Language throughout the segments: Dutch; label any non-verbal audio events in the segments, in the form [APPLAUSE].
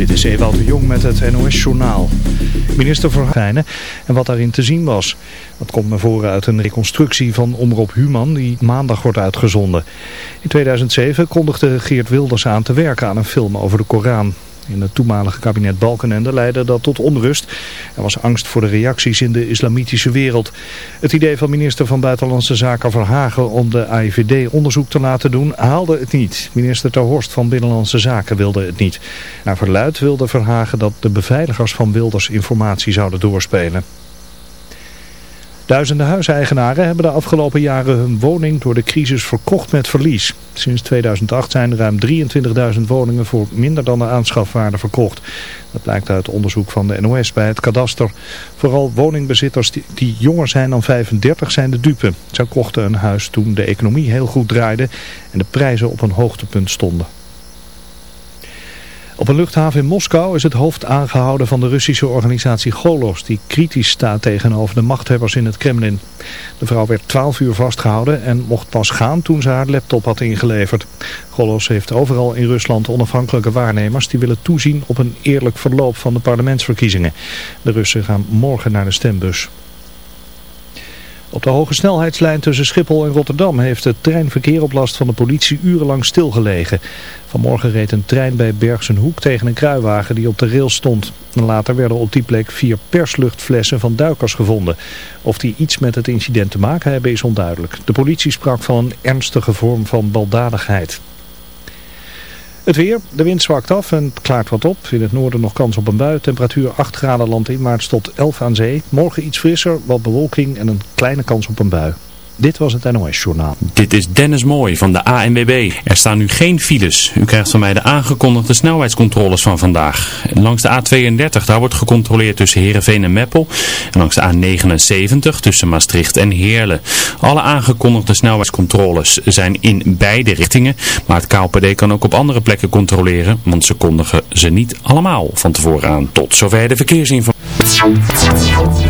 Dit is Ewout de Jong met het NOS-journaal. Minister Verheijnen en wat daarin te zien was. Dat komt naar voren uit een reconstructie van Omroep Human die maandag wordt uitgezonden. In 2007 kondigde Geert Wilders aan te werken aan een film over de Koran. In het toenmalige kabinet Balkenende leidde dat tot onrust. Er was angst voor de reacties in de islamitische wereld. Het idee van minister van Buitenlandse Zaken Verhagen om de AIVD onderzoek te laten doen haalde het niet. Minister Ter Horst van Binnenlandse Zaken wilde het niet. Naar verluid wilde Verhagen dat de beveiligers van Wilders informatie zouden doorspelen. Duizenden huiseigenaren hebben de afgelopen jaren hun woning door de crisis verkocht met verlies. Sinds 2008 zijn ruim 23.000 woningen voor minder dan de aanschafwaarde verkocht. Dat blijkt uit onderzoek van de NOS bij het kadaster. Vooral woningbezitters die, jonger zijn dan 35 zijn de dupe. Zij kochten een huis toen de economie heel goed draaide en de prijzen op een hoogtepunt stonden. Op een luchthaven in Moskou is het hoofd aangehouden van de Russische organisatie Golos, die kritisch staat tegenover de machthebbers in het Kremlin. De vrouw werd 12 uur vastgehouden en mocht pas gaan toen ze haar laptop had ingeleverd. Golos heeft overal in Rusland onafhankelijke waarnemers die willen toezien op een eerlijk verloop van de parlementsverkiezingen. De Russen gaan morgen naar de stembus. Op de hoge snelheidslijn tussen Schiphol en Rotterdam heeft het treinverkeer op last van de politie urenlang stilgelegen. Vanmorgen reed een trein bij Bergsenhoek tegen een kruiwagen die op de rails stond. later werden op die plek vier persluchtflessen van duikers gevonden. Of die iets met het incident te maken hebben is onduidelijk. De politie sprak van een ernstige vorm van baldadigheid. Het weer, de wind zwakt af en het klaart wat op. In het noorden nog kans op een bui. Temperatuur 8 graden landinwaarts tot 11 aan zee. Morgen iets frisser, wat bewolking en een kleine kans op een bui. Dit was het NOS Journaal. Dit is Dennis Mooi van de ANWB. Er staan nu geen files. U krijgt van mij de aangekondigde snelheidscontroles van vandaag. Langs de A32, daar wordt gecontroleerd tussen Heerenveen en Meppel. En langs de A79 tussen Maastricht en Heerlen. Alle aangekondigde snelheidscontroles zijn in beide richtingen. Maar het KLPD kan ook op andere plekken controleren. Want ze kondigen ze niet allemaal van tevoren aan. Tot zover de verkeersinformatie.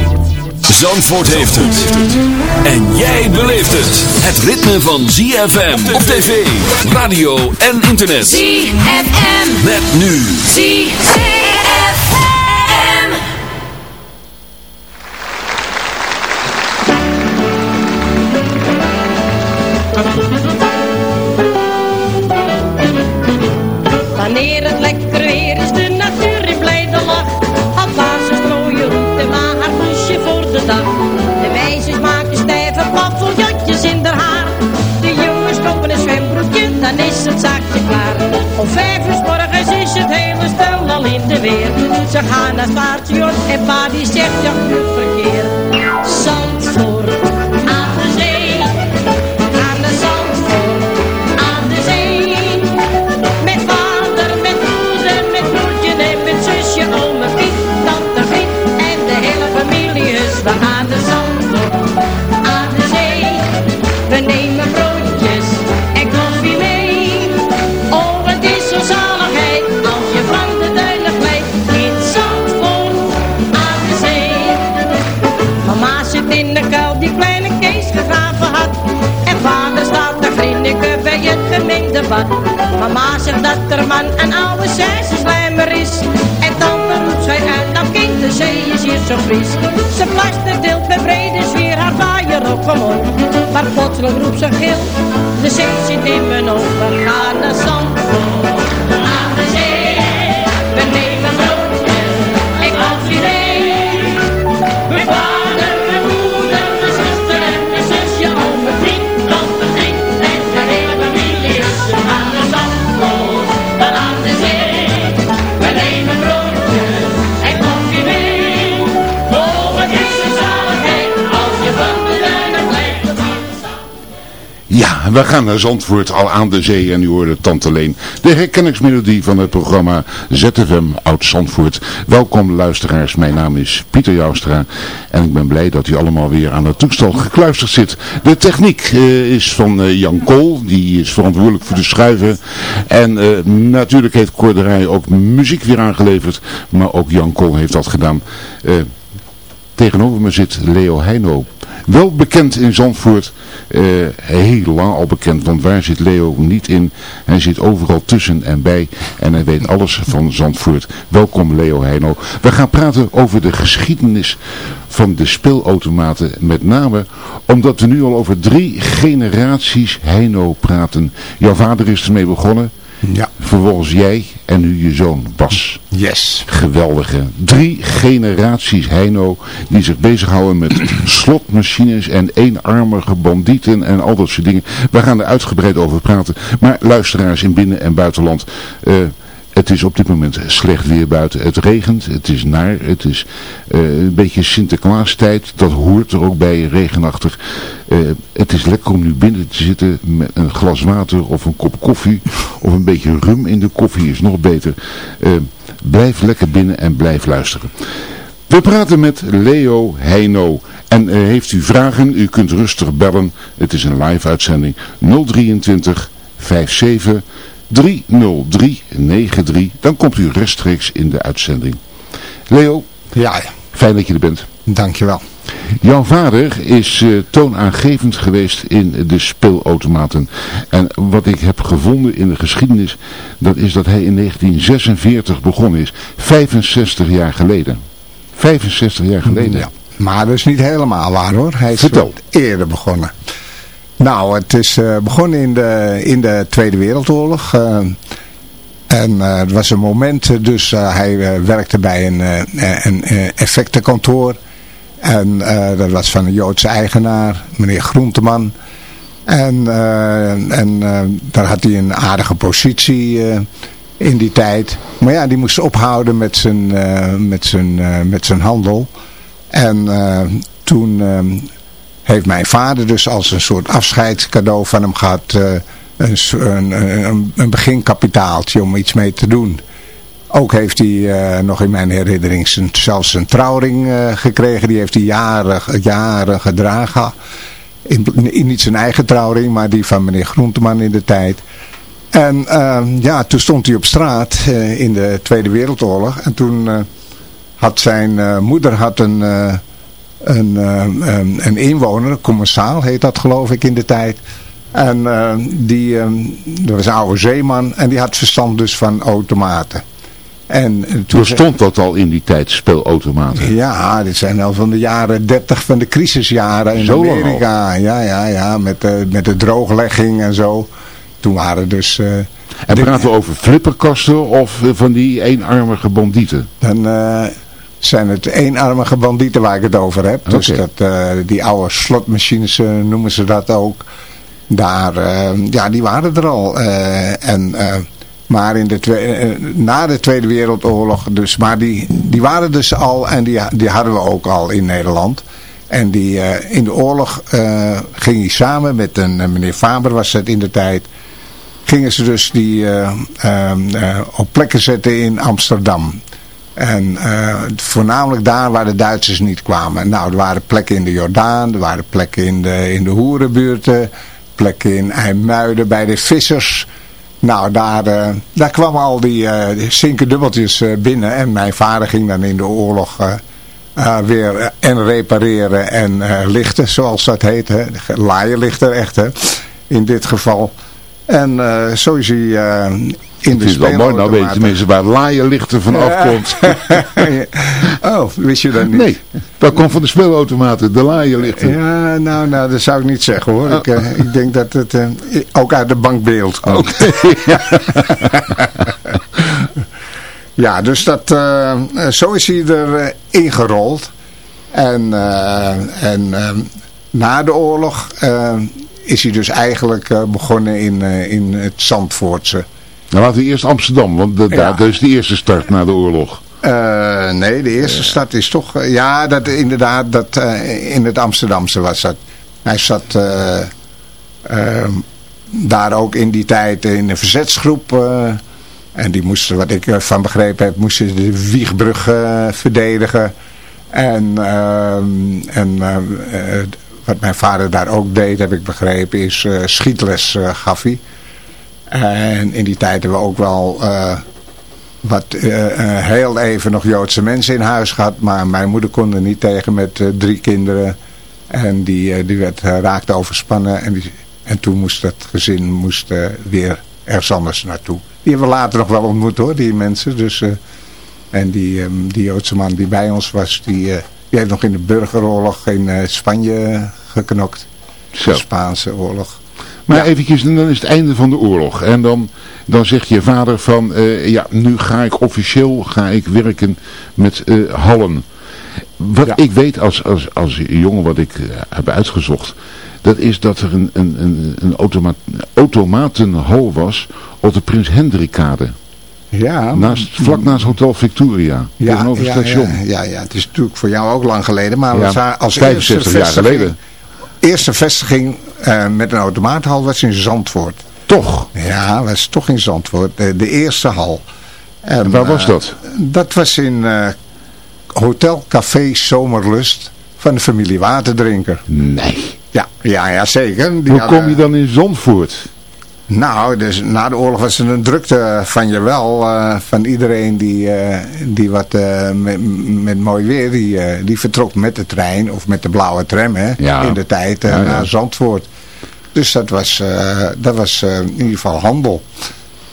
Zandvoort heeft het. En jij beleeft het. Het ritme van ZFM op tv, radio en internet. ZFM. Met nu. ZFM. Wanneer het lekker weer is, de Om vijf uur morgens is het hele stel al in de weer. Ze gaan naar paardje en pa die zegt ja, goed verkeer. Zo fris. Ze plaster deelt bij brede sfeer haar vaaier op omhoog. Maar plotseling roept ze gil, de zee zit in mijn ogen. Gaan naar Zandvoort, We gaan naar Zandvoort, al aan de zee en u hoorde Tante Leen. De herkenningsmelodie van het programma ZFM Oud Zandvoort. Welkom luisteraars, mijn naam is Pieter Joustra en ik ben blij dat u allemaal weer aan het toestel gekluisterd zit. De techniek uh, is van uh, Jan Kool, die is verantwoordelijk voor de schuiven. En uh, natuurlijk heeft Korderij ook muziek weer aangeleverd, maar ook Jan Kool heeft dat gedaan. Tegenover me zit Leo Heino. Wel bekend in Zandvoort, uh, heel lang al bekend, want waar zit Leo niet in? Hij zit overal tussen en bij en hij weet alles van Zandvoort. Welkom Leo Heino. We gaan praten over de geschiedenis van de speelautomaten, met name omdat we nu al over drie generaties Heino praten. Jouw vader is ermee begonnen. Ja. Vervolgens jij en nu je zoon Bas. Yes. Geweldige. Drie generaties Heino die zich bezighouden met slotmachines en eenarmige bandieten en al dat soort dingen. We gaan er uitgebreid over praten. Maar luisteraars in binnen- en buitenland... Uh, het is op dit moment slecht weer buiten. Het regent, het is naar, het is uh, een beetje Sinterklaastijd. Dat hoort er ook bij, regenachtig. Uh, het is lekker om nu binnen te zitten met een glas water of een kop koffie. Of een beetje rum in de koffie is nog beter. Uh, blijf lekker binnen en blijf luisteren. We praten met Leo Heino. En heeft u vragen, u kunt rustig bellen. Het is een live uitzending 023 57 30393. Dan komt u rechtstreeks in de uitzending. Leo, ja, ja. fijn dat je er bent. Dankjewel. Jouw vader is uh, toonaangevend geweest in de speelautomaten. En wat ik heb gevonden in de geschiedenis, dat is dat hij in 1946 begonnen is. 65 jaar geleden. 65 jaar geleden. Ja, maar dat is niet helemaal waar hoor. Hij is Vertel. eerder begonnen. Nou, het is uh, begonnen in de, in de Tweede Wereldoorlog. Uh, en uh, het was een moment, dus hij werkte bij een, een effectenkantoor. En dat was van een Joodse eigenaar, meneer Groenteman. En, en daar had hij een aardige positie in die tijd. Maar ja, die moest ophouden met zijn, met zijn, met zijn handel. En toen heeft mijn vader dus als een soort afscheidscadeau van hem gehad uh, een, een, een, beginkapitaaltje om iets mee te doen. Ook heeft hij uh, nog in mijn herinnering zijn, zelfs een trouwring uh, gekregen. Die heeft hij jaren, jaren gedragen. In, in, niet zijn eigen trouwring, maar die van meneer Groenteman in de tijd. En ja, toen stond hij op straat in de Tweede Wereldoorlog. En toen had zijn moeder had een een, een, een inwoner, een commensaal heet dat geloof ik in de tijd. En uh, die, um, dat was een oude zeeman en die had verstand dus van automaten. En toen Bestond dat al in die tijd, speelautomaten? Ja, dit zijn al van de jaren 30 van de crisisjaren in zo Amerika. Ja, ja, ja, met, uh, met de drooglegging en zo. Toen waren dus... Uh, en praten we over flipperkasten of van die eenarmige bandieten? Dan zijn het eenarmige bandieten waar ik het over heb. Dus dat, uh, die oude slotmachines uh, noemen ze dat ook. Daar, uh, ja, die waren er al. en, maar in de tweede, na de Tweede Wereldoorlog, dus, maar die, die waren dus al en die, die hadden we ook al in Nederland. En die, in de oorlog ging hij samen met een meneer Faber was het in de tijd gingen ze dus die op plekken zetten in Amsterdam. En uh, voornamelijk daar waar de Duitsers niet kwamen. Nou, er waren plekken in de Jordaan, er waren plekken in de, in de Hoerenbuurten, plekken in IJmuiden bij de vissers. Nou, daar, uh, daar kwamen al die, uh, die dubbeltjes binnen en mijn vader ging dan in de oorlog weer en repareren en lichten, zoals dat heet. Hè. Laaierlichter echt, hè, in dit geval. En zo is hij in de Het is wel mooi, nou weet je tenminste waar laaierlichten van afkomt. [LAUGHS] oh, wist je dat niet? Nee, dat komt van de speelautomaten, de laaierlichten. Ja, nou, nou, dat zou ik niet zeggen hoor. Ik, uh, ik denk dat het uh, ook uit de bankbeeld komt. Okay, [LAUGHS] ja. [LAUGHS] ja, dus dat, uh, zo is hij er ingerold. En, en na de oorlog is hij dus eigenlijk begonnen in, in het Zandvoortse. Nou laten we eerst Amsterdam, want de, ja. dat is de eerste start na de oorlog. Uh, nee, de eerste start is toch... Uh, ja, dat, inderdaad, dat, uh, in het Amsterdamse was dat. Hij zat daar ook in die tijd in een verzetsgroep. eh, en die moesten, wat ik van begrepen heb, moesten de Wiegbrug eh, verdedigen. En, ehm, en eh, eh, wat mijn vader daar ook deed, heb ik begrepen, is eh, schietles eh, gaf hij. En in die tijd hebben we ook wel eh, wat eh, eh, heel even nog Joodse mensen in huis gehad. Maar mijn moeder kon er niet tegen met drie kinderen. En die, die werd, raakte overspannen. En, die, en toen moest dat gezin moest, weer ergens anders naartoe. Die hebben we later nog wel ontmoet hoor, die mensen. Dus, en die, ehm, die Joodse man die bij ons was, die, die heeft nog in de burgeroorlog in Spanje geknokt. Zo. De Spaanse oorlog. Maar eventjes, en dan is het einde van de oorlog. En dan, dan zegt je vader van, eh, ja, nu ga ik officieel ga ik werken met eh, hallen. Wat Ja. ik weet als, als, als jongen wat ik eh, heb uitgezocht, dat is dat er een, een, een, een automa automatenhal was op de Prins Hendrikkade. Ja, Naast, vlak naast Hotel Victoria, ja, tegenover het ja, station. Ja, ja, ja, het is natuurlijk voor jou ook lang geleden. Maar za- als 65 eerste jaar geleden. Eerste vestiging eh, met een automaathal was in Zandvoort. Toch? Ja, was toch in Zandvoort. De, de eerste hal. En, Waar was eh, dat? Dat was in eh, Hotel Café Zomerlust van de familie Waterdrinker. Nee. Ja, ja, ja zeker. Die Hoe hadden- kom je dan in Zandvoort? Nou, dus na de oorlog was er een drukte van je wel. eh, van iedereen die, eh, die wat eh, met, met mooi weer, die, die vertrok met de trein of met de blauwe tram hè, Ja. in de tijd Ja, ja. naar Zandvoort. Dus dat was, dat was in ieder geval handel.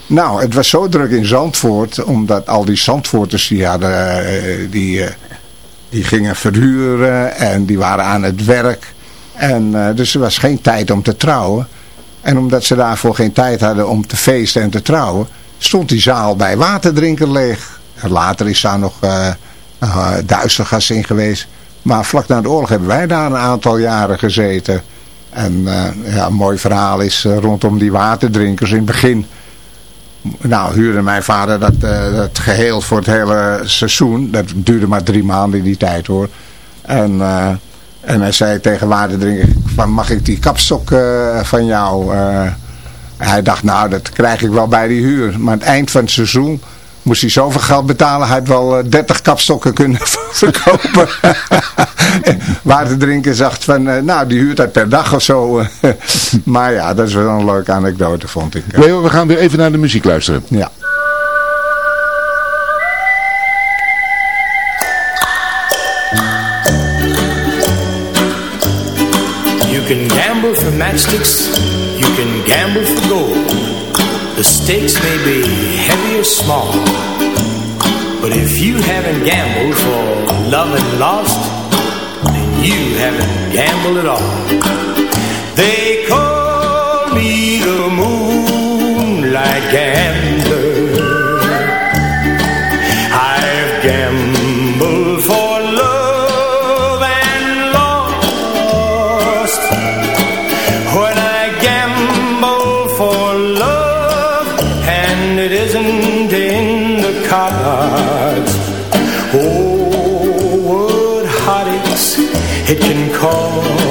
Nou, het was zo druk in Zandvoort, omdat al die Zandvoorters die hadden, die, die gingen verhuren en die waren aan het werk. En dus er was geen tijd om te trouwen. En omdat ze daarvoor geen tijd hadden om te feesten en te trouwen, stond die zaal bij waterdrinken leeg. Later is daar nog uh, uh, in geweest. Maar vlak na de oorlog hebben wij daar een aantal jaren gezeten. En uh, ja, een mooi verhaal is rondom die waterdrinkers in het begin. Nou, huurde mijn vader dat, dat geheel voor het hele seizoen. Dat duurde maar drie maanden in die tijd hoor. En... En hij zei tegen waterdrinker, van mag ik die kapstok uh, van jou? Uh, hij dacht, nou dat krijg ik wel bij die huur. Maar aan het eind van het seizoen moest hij zoveel geld betalen. Hij had wel uh, 30 kapstokken kunnen [LAUGHS] verkopen. [LAUGHS] waterdrinker zegt van, uh, nou die huurt hij per dag of zo. [LAUGHS] maar ja, dat is wel een leuke anekdote vond ik. We gaan weer even naar de muziek luisteren. Ja. Matchsticks, you can gamble for gold. The stakes may be heavy or small, but if you haven't gambled for love and lost, then you haven't gambled at all. They call me the moonlight gambler. can call.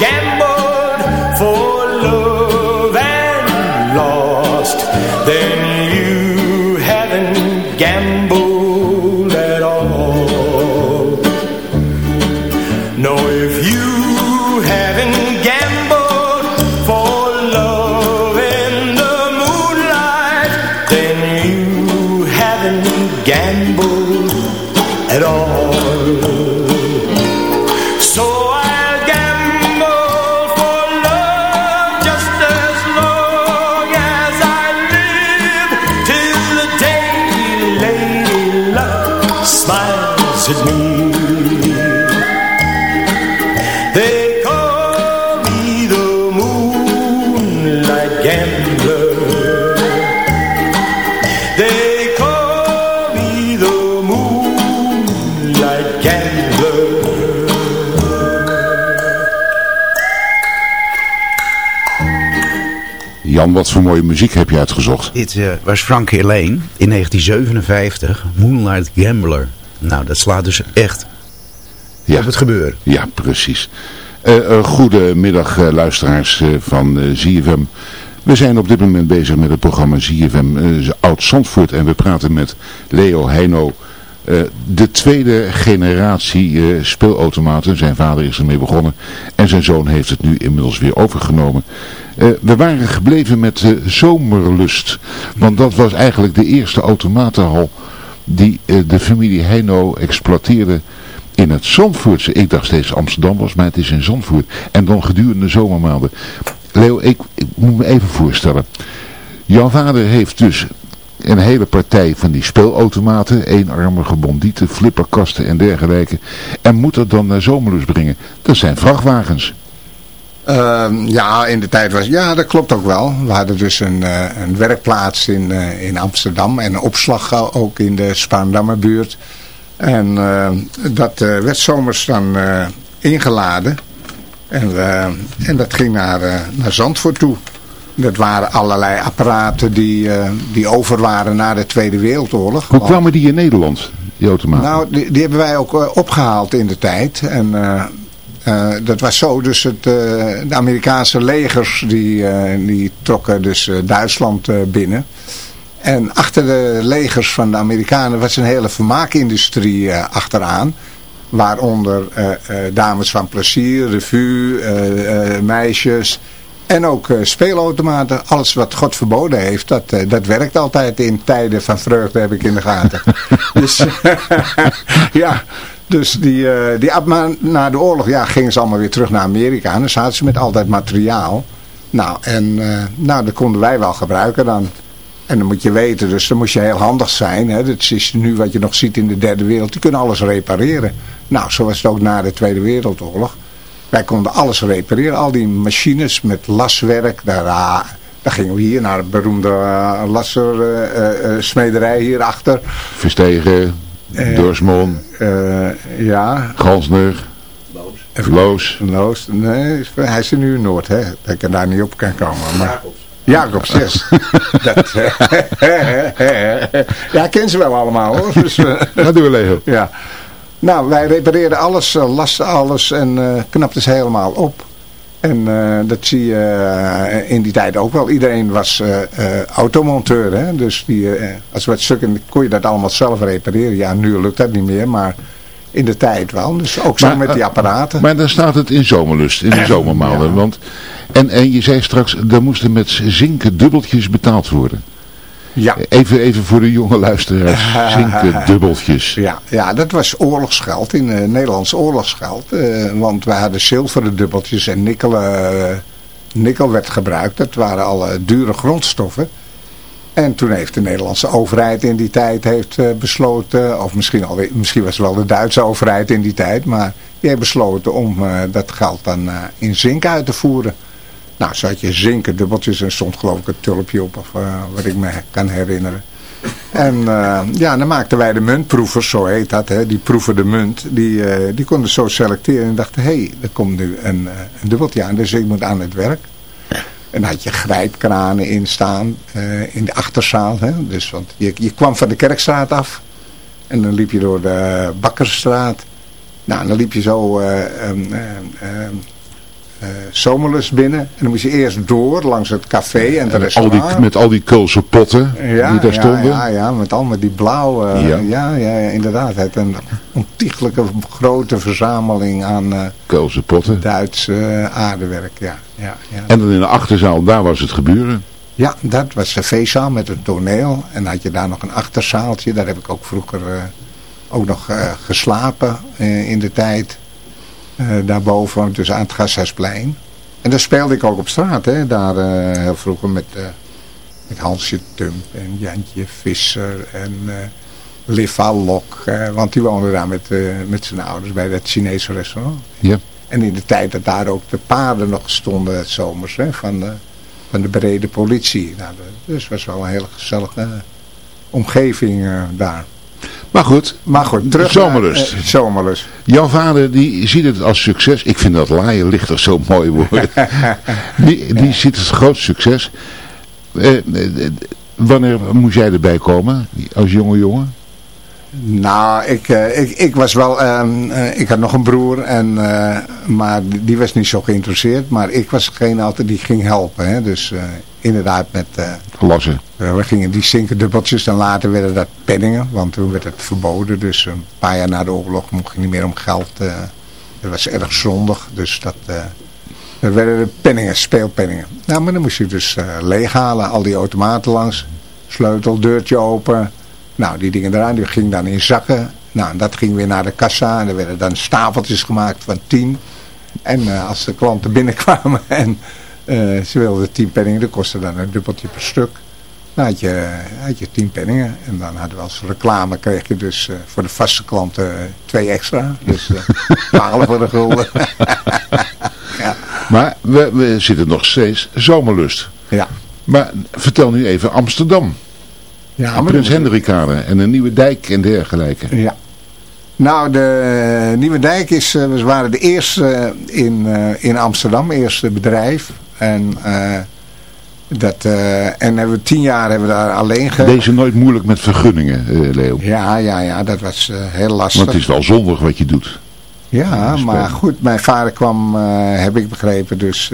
Game. Jan, wat voor mooie muziek heb je uitgezocht? Dit eh, was Frank Elaine in 1957, Moonlight Gambler. Nou, dat slaat dus echt Ja. op het gebeuren. Ja, precies. Eh eh, goedemiddag luisteraars van ZFM. We zijn op dit moment bezig met het programma ZFM eh, Oud Zandvoort en we praten met Leo Heino. Eh, de tweede generatie eh, speelautomaten. Zijn vader is ermee begonnen en zijn zoon heeft het nu inmiddels weer overgenomen. Eh, we waren gebleven met eh, Zomerlust. Want dat was eigenlijk de eerste automatenhal die de familie Heino exploiteerde in het Zandvoortse. Ik dacht steeds Amsterdam was, maar het is in Zandvoort. En dan gedurende de zomermaanden. Leo, ik, ik moet me even voorstellen. Jouw vader heeft dus een hele partij van die speelautomaten, eenarmige bondieten, flipperkasten en dergelijke. En moet dat dan naar Zomerlust brengen. Dat zijn vrachtwagens. Ehm, ja, in de tijd was... Ja, dat klopt ook wel. We hadden dus een, eh, een werkplaats in, eh, in Amsterdam en een opslag eh, ook in de Spaandammer buurt. En eh, dat eh, werd zomers dan eh, ingeladen. En, eh, en dat ging naar, eh, naar Zandvoort toe. Dat waren allerlei apparaten die, eh, die over waren na de Tweede Wereldoorlog. Hoe kwamen die in Nederland, automaten? nou, die, die hebben wij ook eh, opgehaald in de tijd. En eh, dat was zo, dus het, de Amerikaanse legers die, die trokken dus Duitsland binnen. En achter de legers van de Amerikanen was een hele vermaakindustrie achteraan. Waaronder dames van plezier, revue, meisjes... En ook eh, speelautomaten, alles wat God verboden heeft, dat, eh, dat werkt altijd in tijden van vreugde, heb ik in de gaten. [LAUGHS] dus [LAUGHS] ja, dus die, eh, die, na de oorlog ja, gingen ze allemaal weer terug naar Amerika. En dan zaten ze met altijd materiaal. Nou, en nou, dat konden wij wel gebruiken dan. En dan moet je weten, dus dan moet je heel handig zijn. Hè. Dat is nu wat je nog ziet in de derde wereld. Die kunnen alles repareren. Nou, zo was het ook na de Tweede Wereldoorlog. Wij konden alles repareren. Al die machines met laswerk. Daar, ah, daar gingen we hier naar de beroemde uh, lassersmederij hierachter. Verstegen, Eh, Dorsmon, Eh, ja. Gansner, Loos. Loos. Nee, hij is nu in Noord, hè. Dat ik er daar niet op kan komen. Maar... Jacobs, yes. [LAUGHS] dat, [LAUGHS] ja, ik ken ze wel allemaal hoor. Dus, eh, Ga door Leo. ja. Nou, wij repareerden alles, eh, lasten alles en eh knapten ze helemaal op. En eh, dat zie je in die tijd ook wel. Iedereen was automonteur. Hè? Dus die, als wat stukken kon je dat allemaal zelf repareren. Ja, nu lukt dat niet meer, maar in de tijd wel. Dus ook zo Maar, met die apparaten. Maar dan staat het in zomerlust, in de zomermaanden. Ja. Want, en, en je zei straks, er moesten met zinken dubbeltjes betaald worden. Ja. Even, even voor de jonge luisteraars, [LAUGHS] zinken dubbeltjes. Ja, ja, dat was oorlogsgeld, in eh, Nederlands oorlogsgeld. eh, want wij hadden zilveren dubbeltjes en nikkel, eh, nikkel werd gebruikt. Dat waren alle dure grondstoffen. En toen heeft de Nederlandse overheid in die tijd heeft, besloten, of misschien, alweer, misschien was het wel de Duitse overheid in die tijd, maar die heeft besloten om dat geld dan in zink uit te voeren. Nou, had je zinken dubbeltjes en stond geloof ik een tulpje op, of eh, wat ik me kan herinneren. En eh, ja, dan maakten wij de muntproevers, zo heet dat, hè, die proeven de munt. Die, eh, die konden zo selecteren en dachten, hé, hey, er komt nu een, een dubbeltje aan, dus ik moet aan het werk. En had je grijpkranen in staan in de achterzaal. Hè? Dus, want je, je kwam van de Kerkstraat af en dan liep je door de Bakkersstraat. Nou, dan liep je zo eh um, zomerlust binnen. En dan moest je eerst door langs het café en de En al restaurant. die, met al die Keulse potten Ja, die daar ja, stonden. Ja, ja, met allemaal die blauwe. Ja. Ja. Ja, ja, inderdaad. Het een ontiegelijke grote verzameling aan eh Keulse potten. Duits eh, aardewerk. Ja, ja, ja. En dan in de achterzaal, daar was het gebeuren. ja, dat was de feestzaal met een toneel. En dan had je daar nog een achterzaaltje. Daar heb ik ook vroeger eh, ook nog eh, geslapen eh, in de tijd. Eh, daarboven, dus aan het Gasthuisplein. En daar speelde ik ook op straat. Hè, daar eh, heel vroeger met, eh, met Hansje Tump en Jantje Visser en Liva Lok. want die woonde daar met, met zijn ouders bij dat Chinese restaurant. Ja. En in de tijd dat daar ook de paarden nog stonden, het zomers, hè, van, eh, van de brede politie. Nou, dus het was wel een hele gezellige omgeving uh, daar. Maar goed, maar goed terug zomerlust. Naar, uh, zomerlust. Jouw vader die ziet het als succes. Ik vind dat laaien lichter zo mooi woord. [LAUGHS] die, die ziet het groot succes. Uh, wanneer moest jij erbij komen als jonge jongen? Nou, ik, uh, ik, ik was wel, uh, ik had nog een broer, en, uh, maar die was niet zo geïnteresseerd. Maar ik was degene altijd die ging helpen. Hè? Dus inderdaad met... Lassen. we gingen die zinkerdubbeltjes, dan later werden dat penningen, want toen werd het verboden. Dus een paar jaar na de oorlog mocht je niet meer om geld. dat was erg zondig, dus dat... dat werden de penningen, speelpenningen. Nou, maar dan moest je dus leeghalen, al die automaten langs. Sleutel, deurtje open nou, die dingen eraan, die ging dan in zakken. Nou, dat ging weer naar de kassa en er werden dan stapeltjes gemaakt van tien. En uh, als de klanten [LAUGHS] binnenkwamen en uh, ze wilden tien penningen, dat kostte dan een dubbeltje per stuk. Dan had je, had je tien penningen en dan hadden we als reclame, kreeg je dus uh, voor de vaste klanten twee extra. Dus [LAUGHS] twaalf voor de gulden. [LAUGHS] ja. Maar we, we zitten nog steeds zomerlust. Ja. Maar vertel nu even Amsterdam. Ja, Prins Hendrikade en een nieuwe dijk en dergelijke. Ja. Nou, de Nieuwe Dijk is, we waren de eerste in, in Amsterdam, eerste bedrijf. En, uh, dat, uh, en hebben we tien jaar hebben we daar alleen ge... Deze nooit moeilijk met vergunningen, uh, Leo. Ja, ja, ja, dat was heel lastig. Want het is wel zondig wat je doet. Ja, maar goed, mijn vader kwam, heb ik begrepen, dus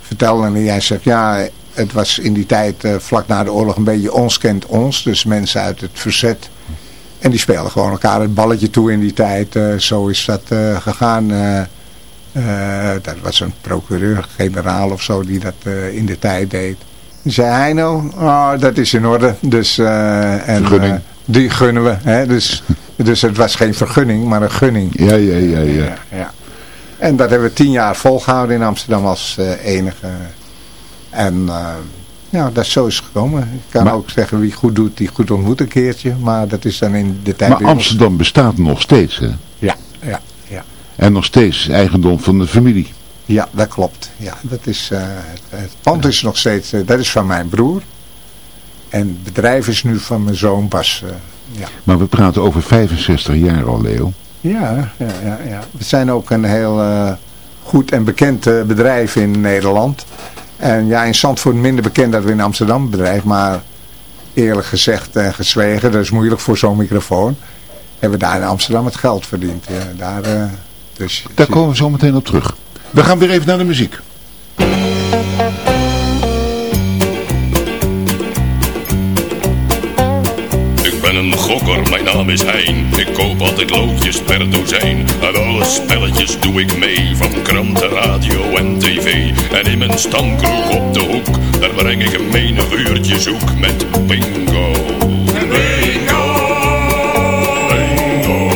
vertelde en hij zegt, ja, het was in die tijd uh, vlak na de oorlog een beetje ons kent ons. Dus mensen uit het verzet. En die speelden gewoon elkaar het balletje toe in die tijd. Uh, zo is dat uh, gegaan. dat was een procureur-generaal of zo die dat in de tijd deed. Die zei Heino, oh, dat is in orde. Dus, en, vergunning. die gunnen we. Hè? Dus, [LAUGHS] dus het was geen vergunning, maar een gunning. Ja, ja, ja. ja. ja, ja. En dat hebben we tien jaar volgehouden in Amsterdam als enige... En uh, ja, dat is zo is gekomen. Ik kan maar, ook zeggen wie goed doet, die goed ontmoet een keertje. Maar dat is dan in de tijd... Maar Amsterdam bestaat nog steeds, hè? Ja, ja, ja. En nog steeds eigendom van de familie. Ja, dat klopt. Ja, dat is, uh, het, het, pand is nog steeds, uh, dat is van mijn broer. En het bedrijf is nu van mijn zoon Bas. ja. Maar we praten over 65 jaar al, Leo. Ja, ja, ja. ja. We zijn ook een heel goed en bekend bedrijf in Nederland. En ja, in Zandvoort minder bekend dat we in Amsterdam bedrijf, maar eerlijk gezegd en gezwegen, dat is moeilijk voor zo'n microfoon, hebben we daar in Amsterdam het geld verdiend. Ja, daar, uh, dus, daar komen we zo meteen op terug. We gaan weer even naar de muziek. Gokker, mijn naam is Hein. Ik koop altijd loodjes per dozijn. Aan alle spelletjes doe ik mee, van kranten, radio en tv. En in mijn stamkroeg op de hoek, daar breng ik een menig uurtje zoek met bingo. Bingo! Bingo!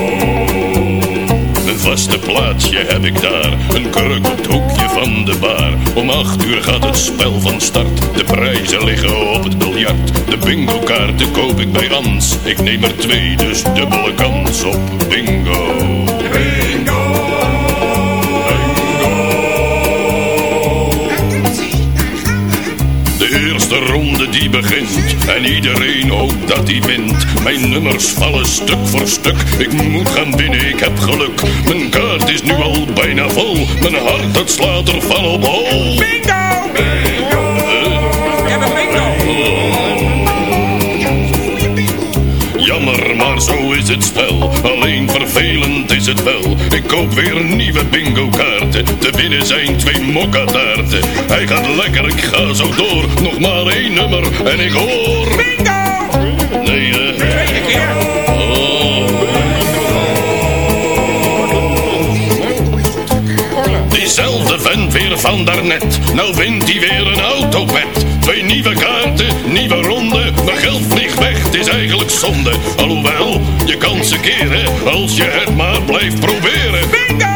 Een vaste plaatsje heb ik daar, een kruk op het hoekje van de bar. Om acht uur gaat het spel van start, de prijzen liggen op het biljart. De bingo kaarten koop ik bij Ans, ik neem er twee, dus dubbele kans op. Bingo! Ronde die begint. En iedereen hoopt dat hij wint. Mijn nummers vallen stuk voor stuk. Ik moet gaan winnen, ik heb geluk. Mijn kaart is nu al bijna vol. Mijn hart dat slaat er van op hol. Bingo! Is het spel. Alleen vervelend is het wel. Ik koop weer nieuwe bingo kaarten. Te winnen zijn twee mokkataarten. Hij gaat lekker, ik ga zo door. Nog maar één nummer en ik hoor... Bingo! Nee, hè? Uh... Tweede keer. Diezelfde vent weer van daarnet. Nou vindt hij weer een autopet. Twee nieuwe kaarten, nieuwe ronde. Mijn geld vliegt weg, het is eigenlijk zonde. Alhoewel, je kan ze keren als je het maar blijft proberen. Bingo!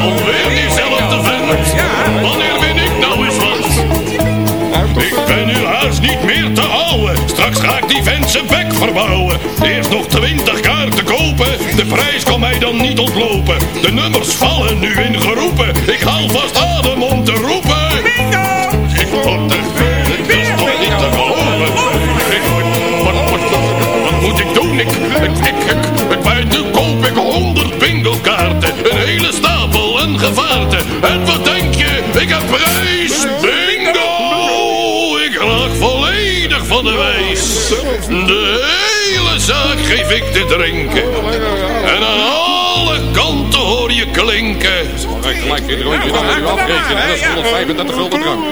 Alweer diezelfde vent. Ja. Wanneer ben ik nou eens wat? Ik ben nu haast niet meer te houden. Straks ga ik die vent zijn bek verbouwen. Eerst nog twintig kaarten kopen. De prijs kan mij dan niet ontlopen. De nummers vallen nu in geroepen. Ik haal vast adem om te roepen. Bingo! Prijs bingo. Ik raak volledig van de wijs. De hele zaak geef ik te drinken. En aan alle kanten hoor je klinken. Dan. Dat is 135 gulden drank.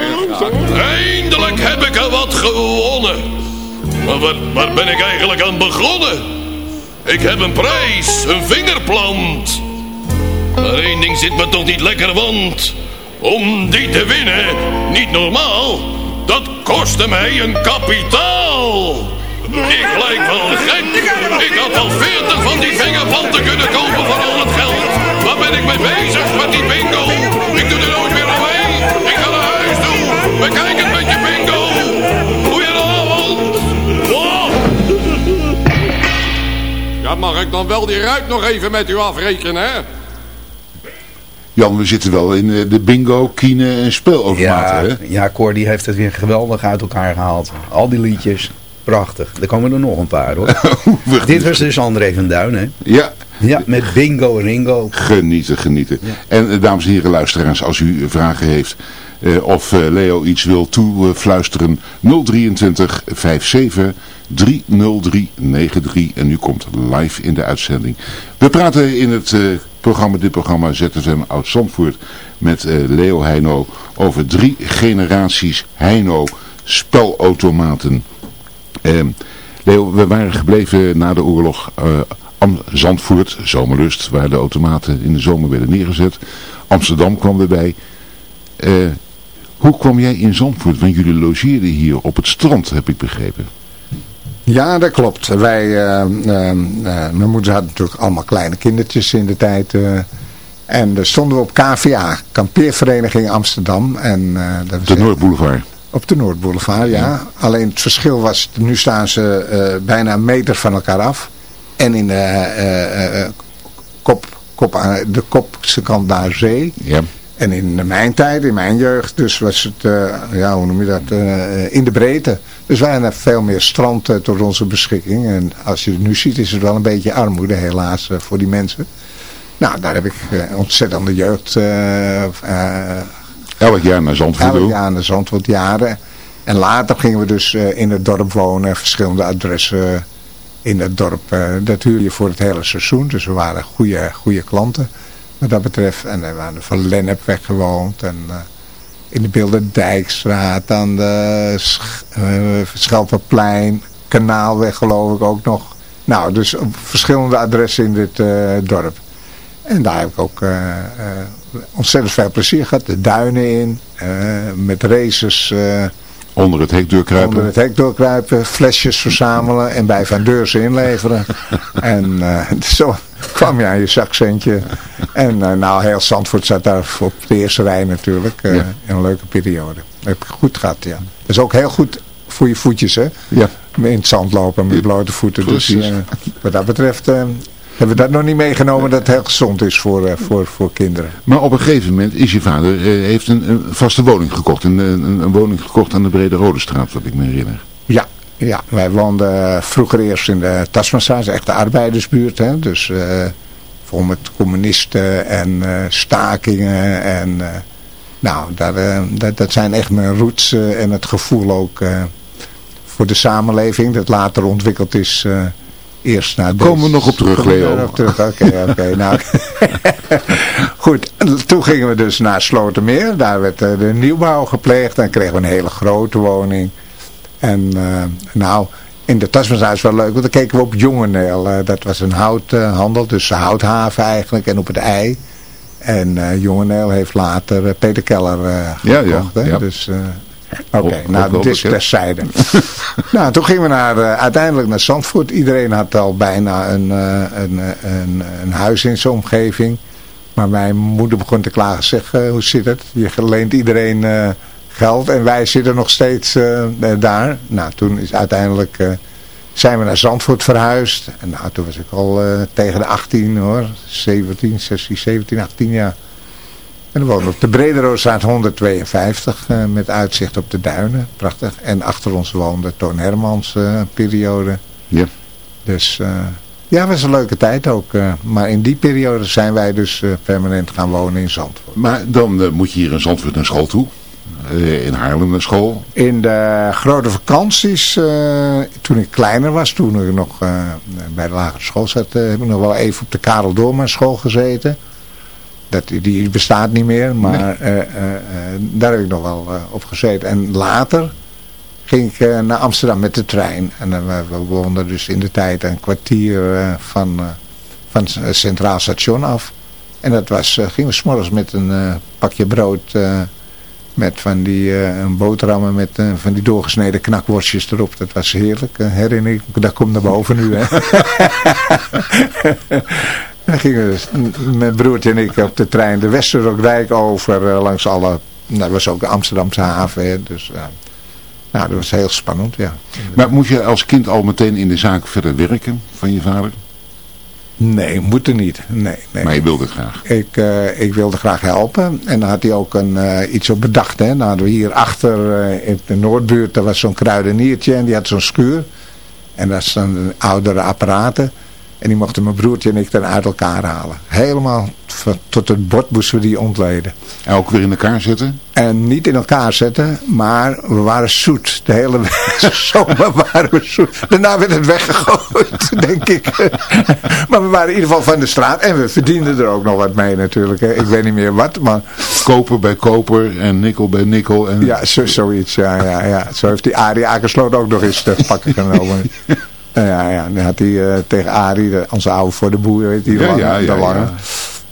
Eindelijk heb ik er wat gewonnen. Maar waar, waar ben ik eigenlijk aan begonnen? Ik heb een prijs, een vingerplant. Maar één ding zit me toch niet lekker, want... Om die te winnen, niet normaal, dat kostte mij een kapitaal. Ik lijk wel gek. Ik had al veertig van die vingerplanten kunnen kopen voor al het geld. Waar ben ik mee bezig met die bingo? Ik doe er nooit meer mee. Ik ga naar huis toe. Bekijk het met je bingo. Goedenavond. Wow. Ja, mag ik dan wel die ruit nog even met u afrekenen, hè? Jan, we zitten wel in eh, de bingo, kine en speelautomaten, Ja, hè? ja, Cor die heeft het weer geweldig uit elkaar gehaald. Al die liedjes, prachtig. Er komen er nog een paar hoor. [LAUGHS] Dit was dus André van Duin hè? Ja. Ja, met Bingo Ringo. Genieten, genieten. En eh, dames en heren luisteraars, als u vragen heeft eh, of eh, Leo iets wil toefluisteren, 023 57 303 93 en u komt live in de uitzending. We praten in het eh, programma, dit programma ZFM Oud-Zandvoort met eh, Leo Heino over drie generaties Heino spelautomaten. Ehm, Leo, we waren gebleven na de oorlog eh, Am Zandvoort, Zomerlust, waar de automaten in de zomer werden neergezet. Amsterdam kwam erbij. Eh, hoe kwam jij in Zandvoort? Want jullie logeerden hier op het strand, heb ik begrepen. Ja, dat klopt. Wij, eh, eh, eh, mijn moeder had natuurlijk allemaal kleine kindertjes in de tijd. en daar stonden we op KVA, Kampeervereniging Amsterdam. En, dat De Noordboulevard. Op de Noordboulevard, ja. Alleen het verschil was, nu staan ze eh, bijna een meter van elkaar af. En in de, eh, eh, kop, kop, aan- de kopse kant naar zee. Ja. En in mijn tijd, in mijn jeugd, dus was het, ja, hoe noem je dat, in de breedte. Dus wij hadden veel meer strand tot onze beschikking. En als je het nu ziet, is het wel een beetje armoede, helaas, voor die mensen. Nou, daar heb ik ontzettende jeugd. Eh, eh, Elk jaar naar Zandvoort elk jaar naar Zandvoort jaren. En later gingen we dus eh, in het dorp wonen, verschillende adressen in het dorp. eh, dat huur je voor het hele seizoen, dus we waren goede, goede klanten wat dat betreft. En we waren van Lennepweg gewoond en eh, in de Bilderdijkstraat, aan de Sch eh, Schelpenplein, Kanaalweg geloof ik ook nog. Nou, dus op verschillende adressen in dit eh, dorp. En daar heb ik ook eh, eh, ontzettend veel plezier gehad. De duinen in, eh, met races eh, Onder het hek doorkruipen. onder het hek doorkruipen, flesjes verzamelen en bij Van Deurzen inleveren. [LAUGHS] en eh, zo kwam je aan je zakcentje. En nou, heel Zandvoort zat daar op de eerste rij natuurlijk. Ja. in Een leuke periode. Heb ik goed gehad, ja. Dat is ook heel goed voor je voetjes, hè. Ja. In het zand lopen met blote voeten. Dus Precies. wat dat betreft... eh, hebben we dat nog niet meegenomen dat het heel gezond is voor, eh, voor, voor kinderen. Maar op een gegeven moment is je vader, eh, heeft een, een vaste woning gekocht. Een, een, een woning gekocht aan de Brede Rode Straat, wat ik me herinner. Ja, ja, wij woonden vroeger eerst in de Tasmassa, echt de arbeidersbuurt. Hè? Dus eh vol met communisten en eh, stakingen. En, eh, nou, daar, eh, dat, dat zijn echt mijn roots eh, en het gevoel ook eh, voor de samenleving. Dat later ontwikkeld is eh, eerst naar Komen we nog op terug, Leo. oké, oké. [LAUGHS] nou, [LAUGHS] Goed, en toen gingen we dus naar Slotermeer. Daar werd eh, de nieuwbouw gepleegd. Dan kregen we een hele grote woning. En eh, nou, in de Tasmassa is wel leuk, want dan keken we op Jongeneel. Eh, dat was een houthandel, dus een houthaven eigenlijk, en op het ei. En Jongeneel heeft later Peter Keller eh Ja, ja, gekocht. hè? ja. Dus, Oké, nou, dit is terzijde. [LAUGHS] nou, toen gingen we naar, eh, uiteindelijk naar Zandvoort. Iedereen had al bijna een, eh, een, eh, een, een huis in zijn omgeving. Maar mijn moeder begon te klagen. Zeg, hoe zit het? Je leent iedereen geld en wij zitten nog steeds daar. Nou, toen is uiteindelijk... zijn we naar Zandvoort verhuisd. En nou, toen was ik al tegen de 18 hoor. 17, 16, 17, 18 jaar. En we woonden op de Brederostraat 152 uh, met uitzicht op de duinen. Prachtig. En achter ons woonde Toon Hermans uh, periode. Ja. Dus uh, ja, was een leuke tijd ook. Maar in die periode zijn wij dus permanent gaan wonen in Zandvoort. Maar dan moet je hier in Zandvoort naar school toe. in Haarlem naar school. In de grote vakanties, toen ik kleiner was, toen ik nog bij de lagere school zat, heb ik nog wel even op de Karel Doorman school gezeten. Dat, die bestaat niet meer, maar nee. uh, uh, daar heb ik nog wel op gezeten. En later ging ik naar Amsterdam met de trein. En we, we woonden dus in de tijd een kwartier van, van het Centraal Station af. En dat was, gingen we s'morgens met een pakje brood met van die een boterhammen met van die doorgesneden knakworstjes erop. Dat was heerlijk. herinner ik, dat komt naar boven nu. Hè. [LAUGHS] Dan gingen dus mijn broertje en ik op de trein de Westerrokwijk over uh, langs alle... Dat was ook de Amsterdamse haven, dus... Uh, nou, dat was heel spannend, ja. Maar moest je als kind al meteen in de zaak verder werken van je vader? Nee, moeten niet. Nee, nee. Maar je wilde graag? Ik, uh, ik wilde graag helpen. En dan had hij ook een, uh, iets op bedacht. Hè. Dan hadden we hier achter uh, in de Noordbuurt, daar was zo'n kruideniertje en die had zo'n schuur. En dat zijn oudere apparaten. En die mochten mijn broertje en ik dan uit elkaar halen. Helemaal tot het bord moesten we die ontleden. En ook weer in elkaar zetten? En niet in elkaar zetten, maar we waren zoet. De hele [LAUGHS] zomer waren we zoet. Daarna werd het weggegooid, [LAUGHS] denk ik. [LAUGHS] maar we waren in ieder geval van de straat. En we verdienden er ook nog wat mee natuurlijk. Hè. Ik weet niet meer wat, maar... Koper bij koper en nikkel bij nikkel. En... Ja, zo, zoiets. Ja, ja, ja. Zo heeft die Arie Akersloot ook nog eens te pakken genomen. Ja, ja, dan had hij uh, tegen Arie, onze oude voor de boer, weet je, de ja, lange. Ja, ja, de lange. ja.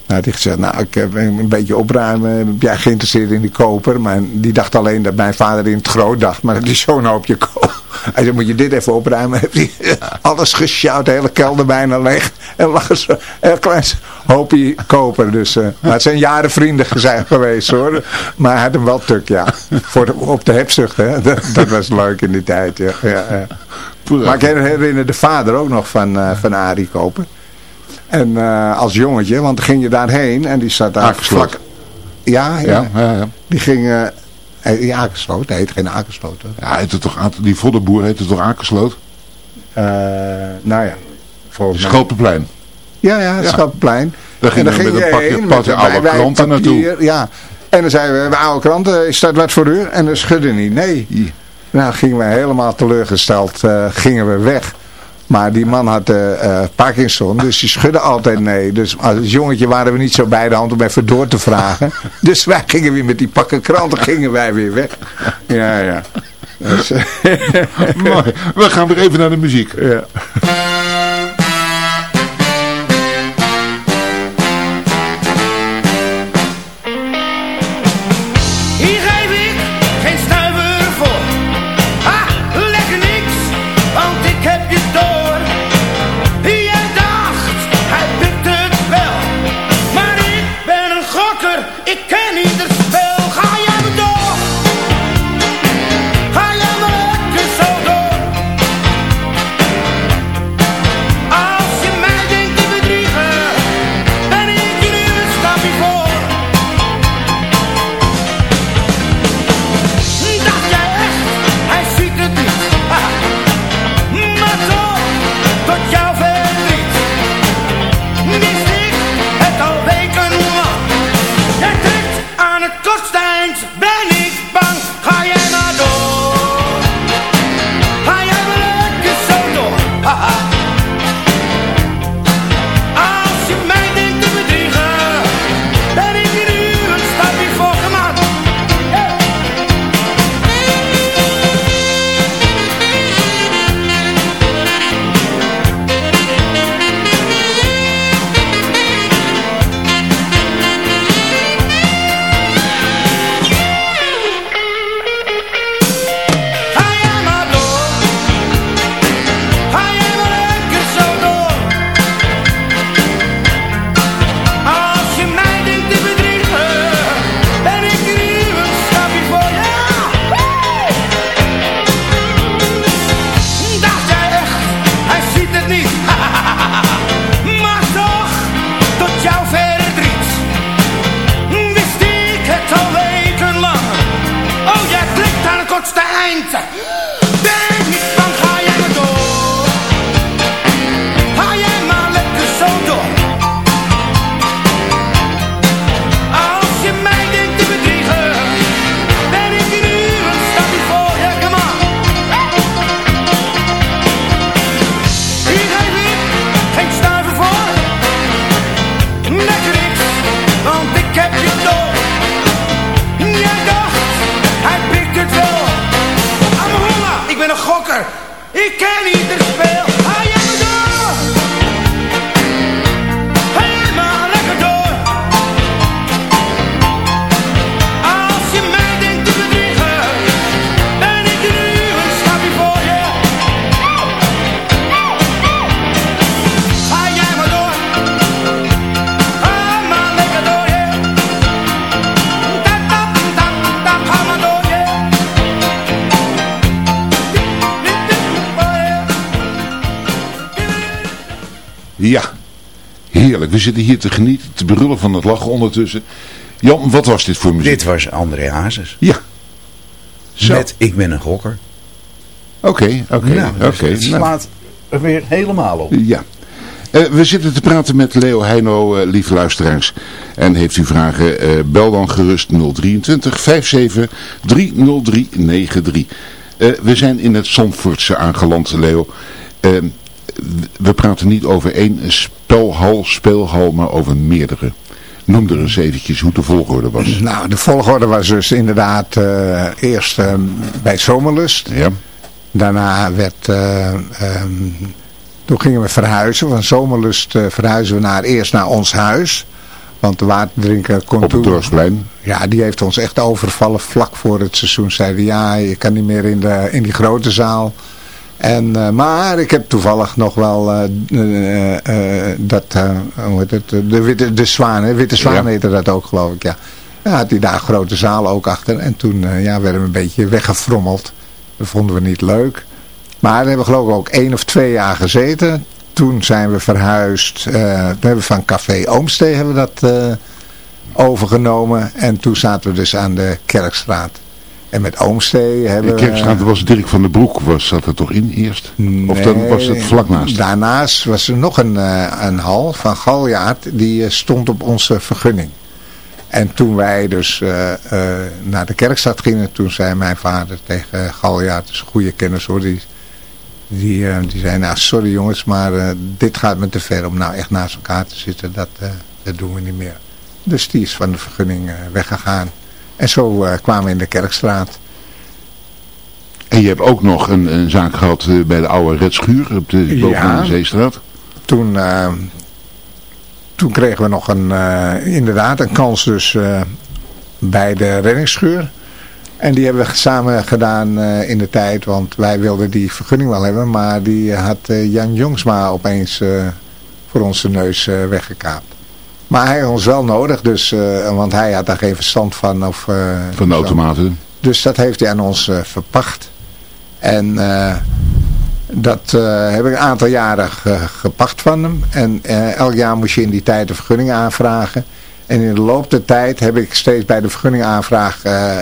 Nou, gezegd, nou, ik heb een beetje opruimen. Ben jij geïnteresseerd in die koper? Maar die dacht alleen dat mijn vader in het groot dacht. Maar dat is zo'n hoopje koper. [LAUGHS] Hij zei, moet je dit even opruimen? [LAUGHS] Heeft hij alles gesjouwd, de hele kelder bijna leeg. En lag er zo een klein hoopje koper. Dus, uh, maar het zijn jaren vrienden zijn geweest hoor. Maar hij had hem wel tuk, ja. Voor de, op de hebzucht, hè. [LAUGHS] Dat, dat, was leuk in die tijd, ja. ja, ja. Maar ik herinner de vader ook nog van, uh, van Arie Koper. En uh, als jongetje, want ging je daarheen en die zat daar vlak... Ja, ja, ja. Die ging... Uh, die Akersloot, nee, heet geen Akersloot. Hè? Ja, heet het toch, die voddenboer heet het toch Akersloot? Uh, nou ja, volgens mij. Schopenplein. Ja, ja. Schopenplein. Daar ging, en dan ging met een pakje, pakje oude kranten naartoe. Ja, en dan zeiden we, oude kranten, is dat wat voor u? En dan schudde niet, nee. Nou, gingen we helemaal teleurgesteld, uh, gingen we weg. Maar die man had uh, Parkinson, dus die schudde altijd nee. Dus als jongetje waren we niet zo bij de hand om even door te vragen. [LAUGHS] dus wij gingen weer met die pakken kranten, gingen wij weer weg. Ja, ja. Dus, [LAUGHS] Mooi. We gaan weer even naar de muziek. Ja. We zitten hier te genieten, te brullen van het lachen ondertussen. Jan, wat was dit voor muziek? Dit was André Hazes. Ja. Zo. Met Ik ben een gokker. Oké, oké, Nou, dus oké. Het Nou, slaat er weer helemaal op. Ja. Eh, we zitten te praten met Leo Heino, eh, lieve luisteraars. En heeft u vragen, eh, bel dan gerust 023 57 30393. Eh, we zijn in het Zandvoortse aangeland, Leo. We praten niet over één spelhal, speelhal, maar over meerdere. Noem er eens eventjes hoe de volgorde was. Nou, de volgorde was dus inderdaad eh, eerst eh, bij Zomerlust. Ja. Daarna werd, eh, ehm, toen gingen we verhuizen. Van Zomerlust eh, verhuizen we naar, eerst naar ons huis. Want de waterdrinker kon Op het dorpsplein. Ja, die heeft ons echt overvallen vlak voor het seizoen. Zeiden ja, je kan niet meer in, de, in die grote zaal. En, eh, maar ik heb toevallig nog wel eh, eh, dat, hoe heet het, de witte de zwaan, hè? witte zwaan Ja. heette dat ook geloof ik, ja. Ja, had hij daar grote zaal ook achter. En toen ja, werden we een beetje weggefrommeld. Dat vonden we niet leuk. Maar daar hebben we geloof ik ook één of twee jaar gezeten. Toen zijn we verhuisd. toen hebben we van Café Oomstee hebben we dat overgenomen. En toen zaten we dus aan de Kerkstraat. En met Oomstee hebben De we... kerkstraat was Dirk van den Broek, was, zat er toch in eerst? Of dan was het vlak naast? Daarnaast was er nog een, eh, een hal van Galjaard. Die eh, stond op onze vergunning. En toen wij dus eh, naar de kerkstad gingen. Toen zei mijn vader tegen Galjaard. Een goede kennis hoor. Die, die, die zei nou sorry jongens. Maar dit gaat me te ver om nou echt naast elkaar te zitten. Dat, dat doen we niet meer. Dus die is van de vergunning weggegaan. En zo eh, kwamen we in de kerkstraat. En je hebt ook nog een, een zaak gehad eh, bij de oude Red Schuur op de bovenaan Ja. de Zeestraat. toen, eh, toen kregen we nog een, inderdaad een kans dus bij de reddingsschuur. En die hebben we samen gedaan in de tijd, want wij wilden die vergunning wel hebben. Maar die had eh, Jan Jongsma opeens voor onze neus weggekaapt. Maar hij had ons wel nodig, dus, eh, want hij had daar geen verstand van. Of, eh, Van de automaten. Dus dat heeft hij aan ons eh, verpacht. En dat heb ik een aantal jaren ge- gepacht van hem. En eh, elk jaar moest je in die tijd een vergunning aanvragen. En in de loop der tijd heb ik steeds bij de vergunningaanvraag eh,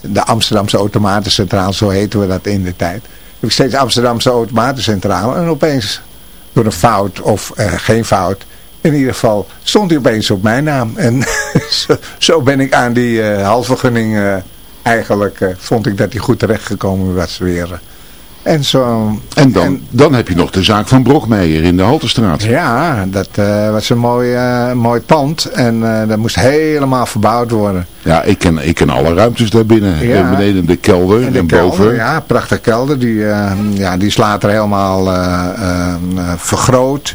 de Amsterdamse Automatencentraal, zo heten we dat in de tijd. Heb ik steeds Amsterdamse Automatencentraal. En opeens door een fout of geen fout. In ieder geval stond hij opeens op mijn naam. En [LAUGHS] zo, zo ben ik aan die eh halfvergunning eh, eigenlijk, eh, vond ik dat hij goed terechtgekomen was weer. En zo... En dan, dan heb je nog de zaak van Brokmeijer in de Halterstraat. Ja, dat was een mooi, mooi pand. En dat moest helemaal verbouwd worden. Ja, ik ken, ik ken alle ruimtes daar binnen. Ja. Beneden de kelder en, En boven. ja, prachtig kelder. Die, ja, die is later helemaal vergroot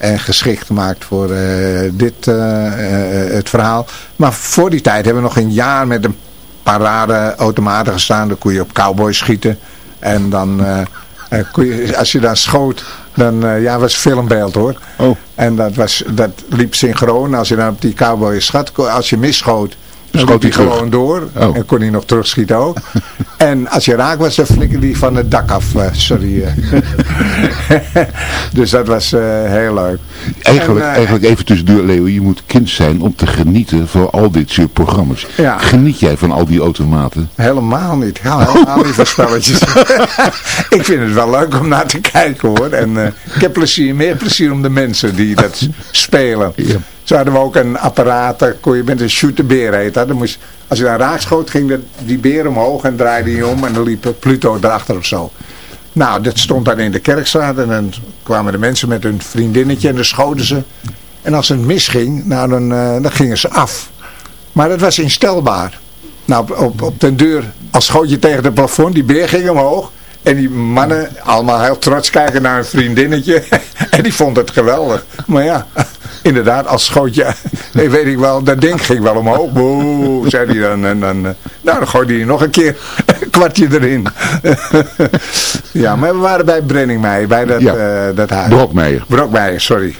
en geschikt gemaakt voor eh, dit, eh, eh, het verhaal. Maar voor die tijd hebben we nog een jaar met een paar rare automaten gestaan. Dan kon je op cowboys schieten. En dan, je, als je dan schoot, dan uh, ja, was filmbeeld hoor. Oh. En dat, was, dat liep synchroon. Als je dan op die cowboy schat, als je misschoot, Schoot schoot hij hij terug. gewoon door. Oh. En kon hij nog terugschieten ook. [LAUGHS] en als je raak was, dan flikkerde die van het dak af. eh, sorry. eh. [LAUGHS] [LAUGHS] dus dat was eh, heel leuk. Eigenlijk, En, eh, eigenlijk even tussendoor, Leo, je moet kind zijn om te genieten van al dit soort programma's. Ja. Geniet jij van al die automaten? Helemaal niet. Ja, helemaal niet van spelletjes. [LAUGHS] ik vind het wel leuk om naar te kijken hoor. En eh, ik heb plezier, meer plezier om de mensen die dat spelen. Zo hadden we ook een apparaat, daar kon je met een shooterbeer heet dat. Dan moest, als je daar raak schoot, ging de, die beer omhoog en draaide hij om en dan liep Pluto erachter of zo. Nou, dat stond dan in de kerkstraat en dan kwamen de mensen met hun vriendinnetje en dan schoten ze. En als het misging, nou dan, eh, dan gingen ze af. Maar dat was instelbaar. Nou, op, op, den deur, als schoot je tegen het plafond, die beer ging omhoog. En die mannen, allemaal heel trots kijken naar een vriendinnetje. [LAUGHS] en die vond het geweldig. Maar ja, [LAUGHS] inderdaad, als schoot je, [LAUGHS] weet ik wel, dat ding ging wel omhoog. Boe, zei hij dan. En dan, eh, nou, dan gooide hij nog een keer kwartje erin. [LAUGHS] ja, maar we waren bij Brenningmeijer, bij dat, Ja. eh, dat huis. Brokmeijer. Brokmeijer, sorry.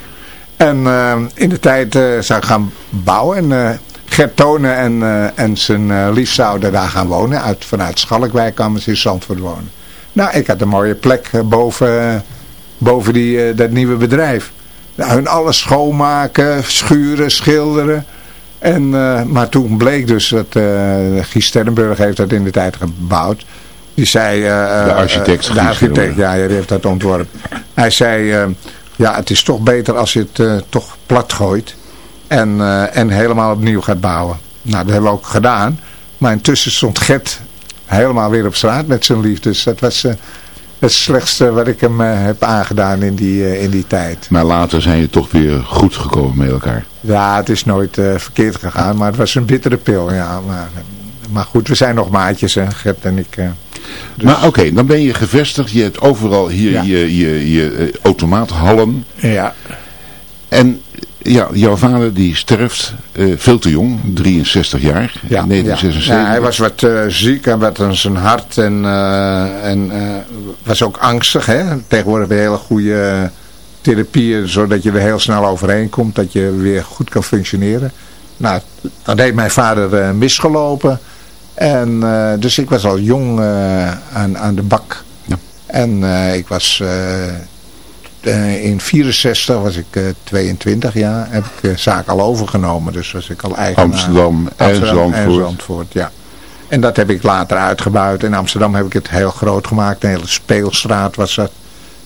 En eh, in de tijd eh, zou ik gaan bouwen. En Gert Tonen en, en zijn lief zouden daar gaan wonen. Uit, vanuit Schalkwijk kwamen ze in Zandvoort wonen. Nou, ik had een mooie plek boven, boven die, dat nieuwe bedrijf. Nou, hun alles schoonmaken, schuren, schilderen. En, eh, maar toen bleek dus dat uh, Gies Sterrenburg heeft dat in de tijd gebouwd. Die zei... eh, De architect eh, de architect, ja, die heeft dat ontworpen. Hij zei, eh, ja, het is toch beter als je het eh, toch plat gooit. En, eh, en helemaal opnieuw gaat bouwen. Nou, dat hebben we ook gedaan. Maar intussen stond Gert helemaal weer op straat met zijn lief. Dus dat was eh, het slechtste wat ik hem eh, heb aangedaan in die, eh, in die tijd. Maar later zijn je toch weer goed gekomen met elkaar. Ja, het is nooit eh, verkeerd gegaan, maar het was een bittere pil. Ja, maar, maar goed, we zijn nog maatjes, hè, Gert en ik. Dus- Maar oké, dan ben je gevestigd. Je hebt overal hier Ja. je, je, je automaathallen. Ja. En ja, jouw vader die sterft eh, veel te jong, 63 jaar, Ja, 1976. Ja. Ja, hij was wat eh, ziek en wat aan zijn hart en, eh, en was ook angstig. Hè? Tegenwoordig je hele goede therapieën, zodat je er heel snel overheen komt, dat je weer goed kan functioneren. Nou, dan heeft mijn vader misgelopen. En, dus ik was al jong aan, aan de bak. En eh, ik was... eh, eh, in 64 was ik eh, 22 jaar, heb ik de zaak al overgenomen. Dus was ik al eigenaar. Amsterdam en Amsterdam en Zandvoort. Zandvoort, ja. En dat heb ik later uitgebouwd. In Amsterdam heb ik het heel groot gemaakt. Een hele speelstraat was dat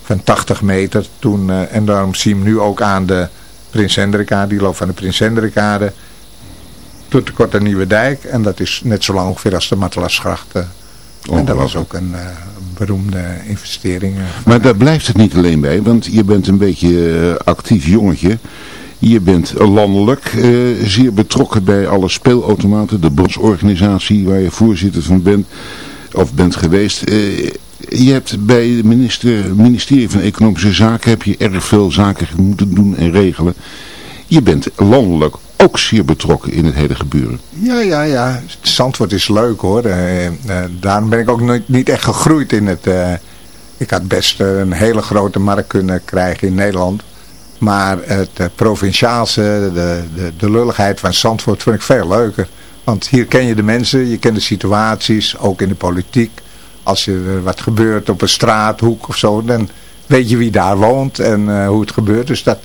van 80 meter toen. eh, en daarom zie je hem nu ook aan de Prins Hendrikade. Die loopt van de Prins Hendrikade tot de Korte Nieuwe Dijk. En dat is net zo lang ongeveer als de Matelasgracht. eh. en dat was ook een eh, beroemde investering. eh. Maar daar blijft het niet alleen bij, want je bent een beetje eh, actief jongetje. Je bent landelijk eh, zeer betrokken bij alle speelautomaten, de bronsorganisatie waar je voorzitter van bent, of bent geweest. Eh, je hebt bij het minister, ministerie van Economische Zaken heb je erg veel zaken moeten doen en regelen. Je bent landelijk ook zeer betrokken in het hele gebeuren. Ja, ja, ja. Zandvoort is leuk hoor. Eh, daarom ben ik ook niet echt gegroeid in het... eh, ik had best een hele grote markt kunnen krijgen in Nederland. Maar het provinciaalse, de, de, de lulligheid van Zandvoort vind ik veel leuker. Want hier ken je de mensen, je kent de situaties, ook in de politiek. Als er wat gebeurt op een straathoek of zo, dan weet je wie daar woont en hoe het gebeurt. Dus dat,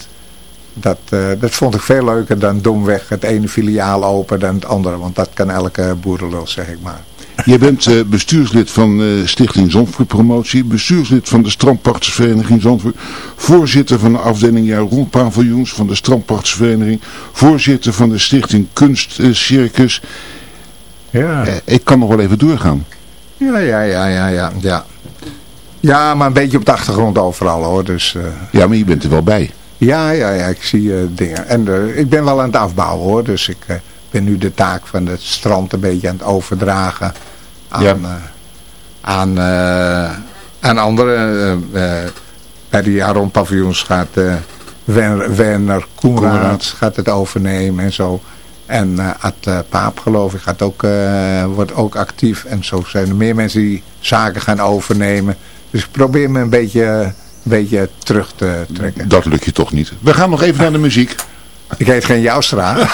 dat, eh, dat vond ik veel leuker dan domweg het ene filiaal open dan het andere. Want dat kan elke boerenlul, zeg ik maar. Je bent eh, bestuurslid van eh, Stichting Zandvoort Promotie, bestuurslid van de Strandpachtersvereniging Zandvoort, voorzitter van de afdeling Jaar Rondpaviljoens van de Strandpachtersvereniging, voorzitter van de Stichting Kunst eh, Circus. Ja. Ik kan nog wel even doorgaan. Ja, ja, ja, ja, ja, ja. Ja, maar een beetje op de achtergrond overal hoor. Dus, Ja, maar je bent er wel bij. Ja, ja, ja, ik zie eh, dingen. En eh, ik ben wel aan het afbouwen hoor. Dus ik eh, ben nu de taak van het strand een beetje aan het overdragen aan, Ja. aan, aan anderen. bij de jaar rond paviljoens gaat Werner, Werner Koenraad Koenraad. gaat het overnemen en zo. En Ad Paap geloof ik gaat ook, wordt ook actief. En zo zijn er meer mensen die zaken gaan overnemen. Dus ik probeer me een beetje, beetje terug te trekken. Dat lukt je toch niet. We gaan nog even naar de muziek. Ik heet geen Joustra. [LAUGHS]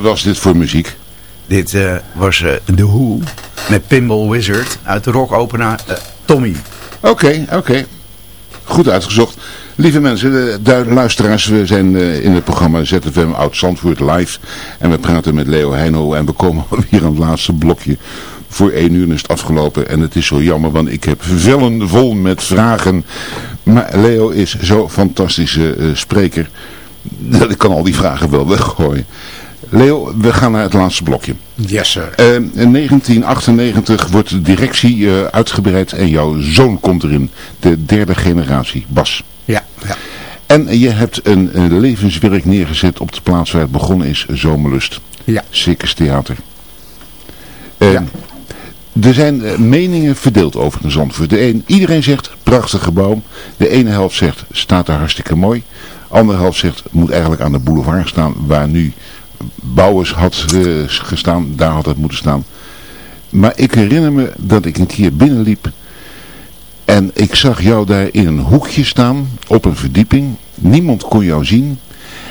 was dit voor muziek? Dit was The Who met Pinball Wizard uit de rockopera Tommy. Oké, oké. Goed uitgezocht. Lieve mensen, de luisteraars, we zijn in het programma ZFM Oud Zandvoort live. En we praten met Leo Heino en we komen hier aan het laatste blokje. Voor één uur is het afgelopen en het is zo jammer, want ik heb vellen vol met vragen. Maar Leo is zo'n fantastische spreker, dat ik kan al die vragen wel [LAUGHS] weggooien. Leo, we gaan naar het laatste blokje. Yes, sir. Uh, in 1998 wordt de directie uh, uitgebreid en jouw zoon komt erin. De derde generatie, Bas. Ja, ja. En je hebt een, een, levenswerk neergezet op de plaats waar het begonnen is, Zomerlust. Ja. Circus Theater. Uh, ja. Er zijn meningen verdeeld over de Zandvoort. De een, iedereen zegt, prachtig gebouw. De ene helft zegt, staat er hartstikke mooi. De andere helft zegt, moet eigenlijk aan de boulevard staan, waar nu Bouwers had uh, gestaan, daar had het moeten staan. Maar ik herinner me dat ik een keer binnenliep en ik zag jou daar in een hoekje staan, op een verdieping. Niemand kon jou zien.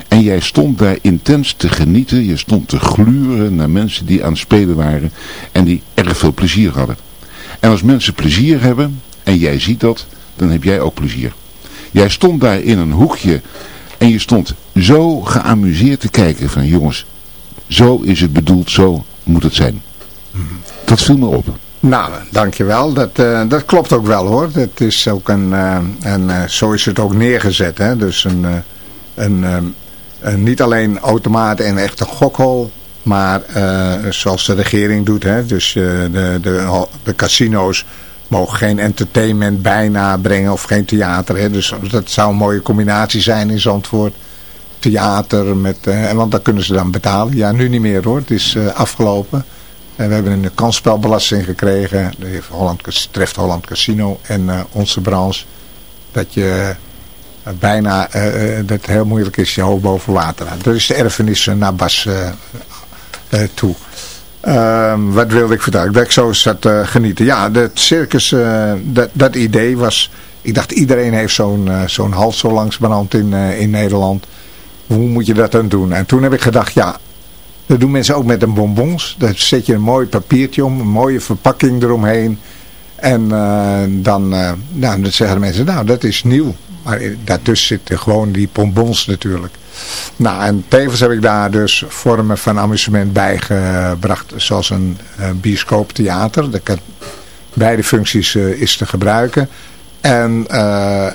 En jij stond daar intens te genieten. Je stond te gluren naar mensen die aan het spelen waren. En die erg veel plezier hadden. En als mensen plezier hebben, en jij ziet dat, dan heb jij ook plezier. Jij stond daar in een hoekje en je stond zo geamuseerd te kijken van jongens, zo is het bedoeld, zo moet het zijn. Dat viel me op. Nou, dankjewel. Dat, uh, dat klopt ook wel hoor. Dat is ook een, uh, en uh, zo is het ook neergezet. Hè? Dus een, een, een, niet alleen automaat en echt een gokhol, maar zoals de regering doet. Hè? Dus de, de, de casino's mogen geen entertainment bijna brengen of geen theater. Hè? Dus dat zou een mooie combinatie zijn in Zandvoort. Theater, met, uh, want dan kunnen ze dan betalen. Ja, nu niet meer hoor. Het is uh, afgelopen. En we hebben een kansspelbelasting gekregen. Dat Holland, treft Holland Casino en onze branche. Dat je bijna, dat het heel moeilijk is je hoofd boven water aan. Dat is de erfenis naar Bas toe. Um, wat wilde ik vertellen? Dat ik zo zat uh, genieten. Ja, dat circus, dat, dat idee was... Ik dacht, iedereen heeft zo'n zo'n hals zo langs in, in Nederland. Hoe moet je dat dan doen? En toen heb ik gedacht, ja... Dat doen mensen ook met een bonbons. Daar zet je een mooi papiertje om. Een mooie verpakking eromheen. En dan, nou, dan zeggen de mensen, nou, dat is nieuw. Maar daartussen zitten gewoon die bonbons natuurlijk. Nou, en tevens heb ik daar dus vormen van amusement bijgebracht. Zoals een, een bioscooptheater. De, beide functies is te gebruiken. En,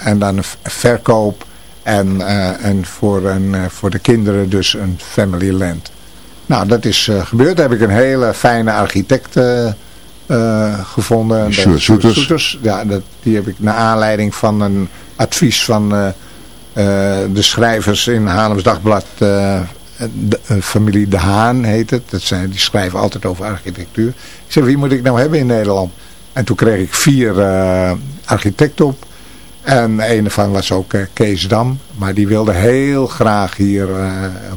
en dan verkoop. En, uh, en voor, een, voor de kinderen dus een family land. Nou, dat is gebeurd. Daar heb ik een hele fijne architect gevonden. Sure, Soeters. Ja, dat, die heb ik naar aanleiding van een advies van eh, de schrijvers in Haarlems Dagblad, de, familie De Haan heet het. Dat zijn, die schrijven altijd over architectuur. Ik zei, wie moet ik nou hebben in Nederland? En toen kreeg ik vier architecten op. En een van was ook Kees Dam. Maar die wilde heel graag hier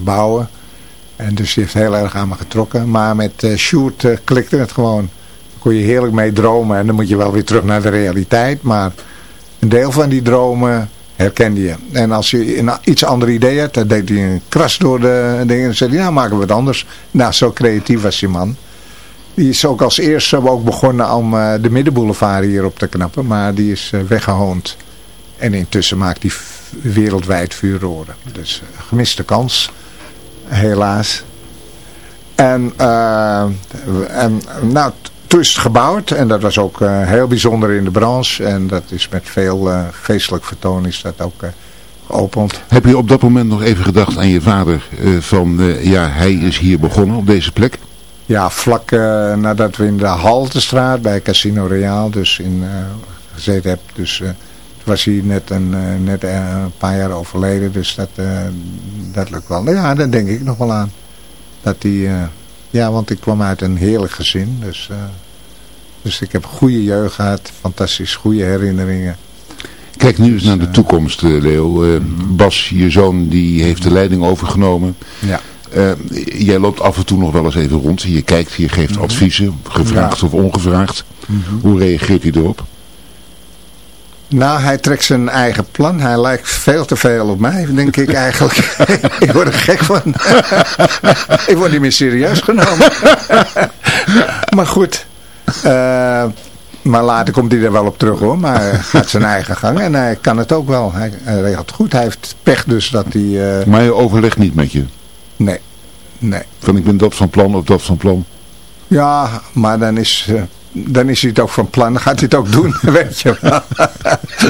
bouwen. En dus die heeft heel erg aan me getrokken. Maar met uh, klikte het gewoon. Daar kon je heerlijk mee dromen. En dan moet je wel weer terug naar de realiteit. Maar een deel van die dromen herkende je. En als je een iets ander idee hebt, dan deed hij een kras door de dingen en zei nou maken we het anders. Nou, zo creatief was die man. Die is ook als eerste ook begonnen om de middenboulevard hier op te knappen, maar die is weggehoond. En intussen maakt hij wereldwijd vuurroren. Dus uh, gemiste kans, helaas. En, en nou, toen is het gebouwd en dat was ook uh, heel bijzonder in de branche. En dat is met veel uh, feestelijk vertoon is dat ook geopend. Heb je op dat moment nog even gedacht aan je vader van ja, hij is hier begonnen op deze plek? Ja, vlak nadat we in de Haltestraat bij Casino Real dus in, gezeten hebben. Dus was hij net een, net een paar jaar overleden. Dus dat, dat lukt wel. Ja, daar denk ik nog wel aan. Dat hij ja, want ik kwam uit een heerlijk gezin. Dus, dus ik heb goede jeugd gehad. Fantastisch goede herinneringen. Kijk nu eens naar de dus, eh, toekomst, eh, Leo. Uh, Bas, je zoon, die heeft de leiding overgenomen. Ja. Uh, jij loopt af en toe nog wel eens even rond. Je kijkt, je geeft mhm. adviezen, gevraagd of ongevraagd. Mhm. Hoe reageert hij erop? Nou, hij trekt zijn eigen plan. Hij lijkt veel te veel op mij, denk ik eigenlijk. [LAUGHS] ik word er gek van. [LAUGHS] ik word niet meer serieus genomen. [LAUGHS] maar goed. Uh, maar later komt hij er wel op terug hoor. Maar hij gaat zijn eigen gang. En hij kan het ook wel. Hij, hij regelt goed. Hij heeft pech dus dat hij... Uh... Maar hij overlegt niet met je? Nee. Nee. Van ik ben dat van plan of dat van plan? Ja, maar dan is... Uh, dan is hij het ook van plan. Dan gaat hij het ook doen, [LAUGHS] weet je wel.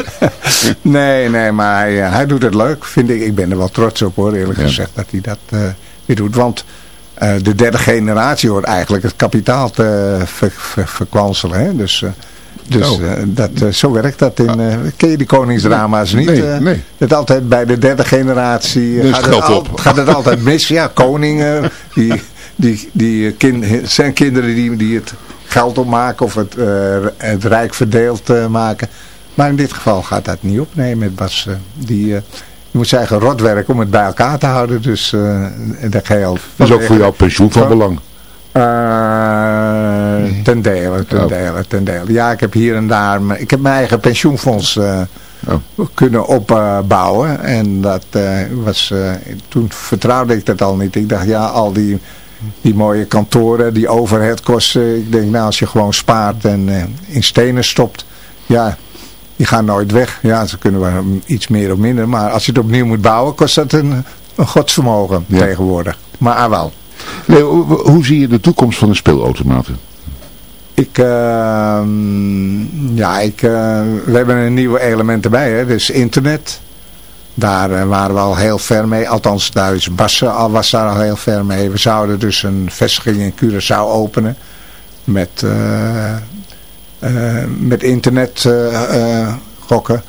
[LAUGHS] nee, nee, maar hij, hij, doet het leuk, vind ik. Ik ben er wel trots op hoor, eerlijk ja. gezegd, dat hij dat uh, weer doet. Want uh, de derde generatie hoort eigenlijk het kapitaal te ver, ver, verkwanselen. Hè? Dus, uh, dus oh. dat, zo werkt dat in... ken je die koningsdrama's niet? Nee, nee. Dat altijd bij de derde generatie dus gaat, het al, gaat het altijd [LAUGHS] mis. Ja, koningen, die, die, die kind, zijn kinderen die, die het geld opmaken of het, uh, het rijk verdeeld uh, maken. Maar in dit geval gaat dat niet op. Nee, met Bas, uh, die, je moet zeggen, rotwerk om het bij elkaar te houden. Dus dat geheel. Dat is ook voor jouw pensioen van belang. Nee. Ten dele, ten oh. dele, ten dele. Ja, ik heb hier en daar, ik heb mijn eigen pensioenfonds oh. kunnen opbouwen. en dat was, toen vertrouwde ik dat al niet. Ik dacht, ja, al die die mooie kantoren, die overheadkosten. Ik denk, nou, als je gewoon spaart en uh, in stenen stopt, ja, die gaan nooit weg. Ja, ze kunnen wel iets meer of minder, maar als je het opnieuw moet bouwen, kost dat een, een godsvermogen ja. tegenwoordig. Maar ah, wel. Nee, hoe zie je de toekomst van de speelautomaten? Ik, uh, ja, ik, uh, we hebben een nieuwe element erbij, hè, dus internet. Daar uh, waren we al heel ver mee. Althans, daar is Bassen al, was daar al heel ver mee. We zouden dus een vestiging in Curaçao openen. Met, uh, uh, met internet gokken.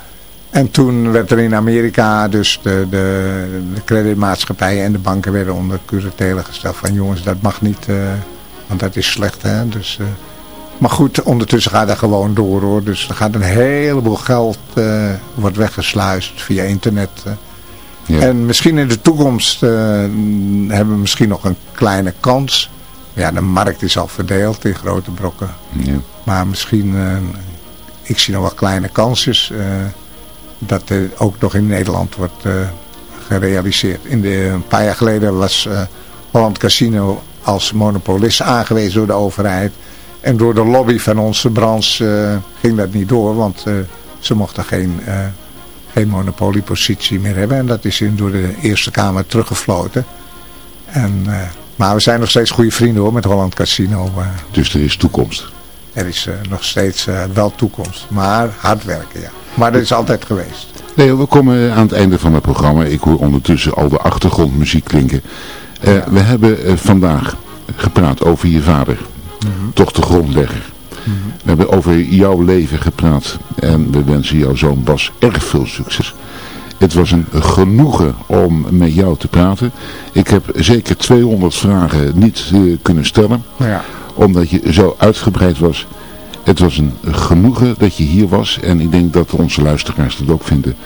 En toen werd er in Amerika dus de, de, de creditmaatschappijen en de banken werden onder curatele gesteld. Van jongens, dat mag niet, want dat is slecht. Hè? Dus... Maar goed, ondertussen gaat dat gewoon door hoor. Dus er gaat een heleboel geld uh, wordt weggesluist via internet. Uh. Ja. En misschien in de toekomst uh, hebben we misschien nog een kleine kans. Ja, de markt is al verdeeld in grote brokken. Ja. Maar misschien, ik zie nog wel kleine kansjes dat er ook nog in Nederland wordt gerealiseerd. In de, een paar jaar geleden was Holland Casino als monopolist aangewezen door de overheid. En door de lobby van onze branche uh, ging dat niet door, want uh, ze mochten geen, uh, geen monopoliepositie meer hebben. En dat is in door de Eerste Kamer teruggefloten. En, maar we zijn nog steeds goede vrienden hoor, met Holland Casino. dus er is toekomst? Er is nog steeds wel toekomst, maar hard werken ja. Maar dat is altijd geweest. Nee, we komen aan het einde van het programma. Ik hoor ondertussen al de achtergrondmuziek klinken. Ja. We hebben vandaag gepraat over je vader. -hmm. toch de grondlegger. Mm -hmm. We hebben over jouw leven gepraat en we wensen jouw zoon Bas erg veel succes. Het was een genoegen om met jou te praten. Ik heb zeker 200 vragen niet uh, kunnen stellen, ja. omdat je zo uitgebreid was. Het was een genoegen dat je hier was en ik denk dat onze luisteraars dat ook vinden.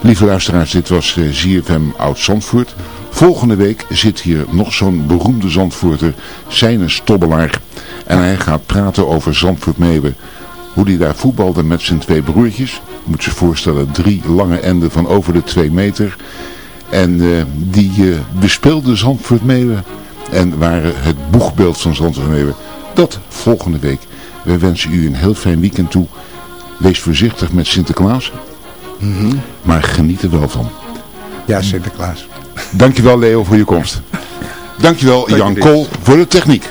Lieve luisteraars, dit was uh, ZFM Oud-Zandvoort. Volgende week zit hier nog zo'n beroemde Zandvoorter, Seine Stobbelaar. En hij gaat praten over Zandvoort Meeuwen. Hoe hij daar voetbalde met zijn twee broertjes. Je moet je voorstellen, drie lange enden van over de twee meter. En uh, die uh, bespeelde Zandvoort Meeuwen. En waren het boegbeeld van Zandvoort Meeuwen. Dat volgende week. We wensen u een heel fijn weekend toe. Wees voorzichtig met Sinterklaas. Mm -hmm. Maar geniet er wel van. Ja, Sinterklaas. Dankjewel Leo voor je komst. Dankjewel Jan Kool voor de techniek.